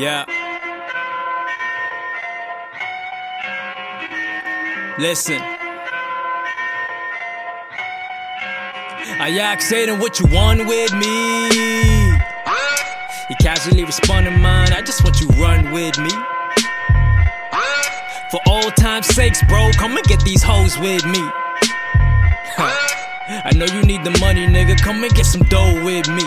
Yeah. Listen. I asked Satan what you want with me. He casually responded, mine. I just want you run with me. For old time's sakes, bro, come and get these hoes with me. I know you need the money, nigga. Come and get some dough with me.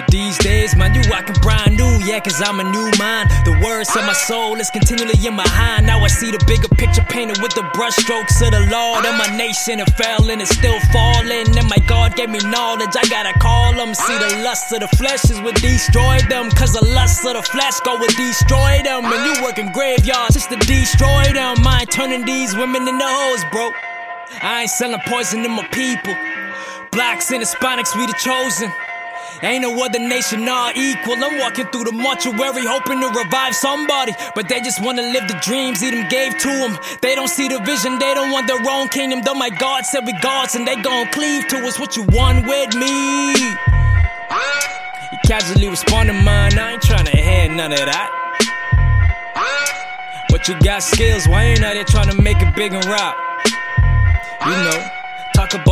But these days, man, you walking brand new, yeah, cause I'm a new mind. The words of my soul is continually in my hand. Now I see the bigger picture painted with the brushstrokes of the Lord. And my nation it fell and it's still falling. And my God gave me knowledge, I gotta call them. See, the lust of the flesh is what destroyed them. Cause the lust of the flesh go with destroy them. And you working graveyards just to destroy them. I ain't turning these women into hoes, bro. I ain't selling poison to my people. Blacks and Hispanics, we the chosen. Ain't no other nation all equal. I'm walking through the mortuary hoping to revive somebody. But they just wanna live the dreams Eden gave to them. They don't see the vision, they don't want their own kingdom. Though my God said we gods and they gon' cleave to us. What you want with me? He casually responded, mine. I ain't tryna hear none of that. But you got skills, why ain't out there tryna make it big and rock? You know.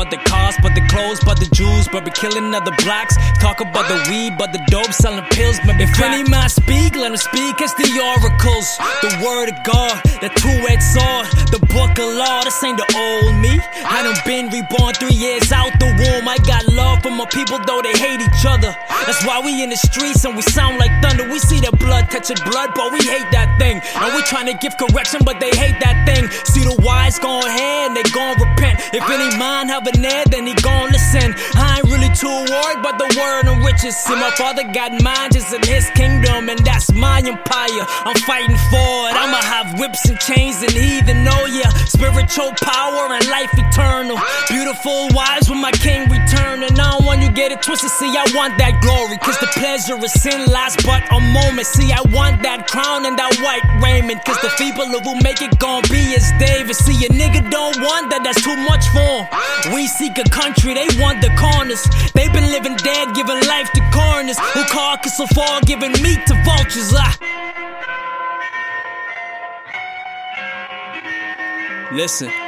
About the cars, but the clothes, but the jewels, but we killing other blacks. Talk about the weed, but the dope, selling pills, but if any man speak, let him speak. It's the oracles, the word of God, the two-edged sword, the book of law. This ain't the old me. I done been reborn three years out the womb. I got love for my people, though they hate each other. That's why we in the streets and we sound like thunder. We see the blood touching blood, but we hate that thing. And we trying to give correction, but they hate that thing. See the wise going ahead and they gon' If any mind have an ear, then he gon' listen. I ain't really too worried about the word and riches. See, my father got mine just in his kingdom, and that's my empire. I'm fighting for it. I'ma have whips and chains and heathen, oh yeah. Spiritual power and life eternal. Beautiful wives with my king get twisted. See, I want that glory. Cause the pleasure is sin lasts but a moment. See, I want that crown and that white raiment. Cause the people who make it gon' be as David. See, a nigga don't want that, that's too much for him. We seek a country, they want the corners. They've been living dead, giving life to corners. Who carcass so far, giving meat to vultures. Ah. Listen.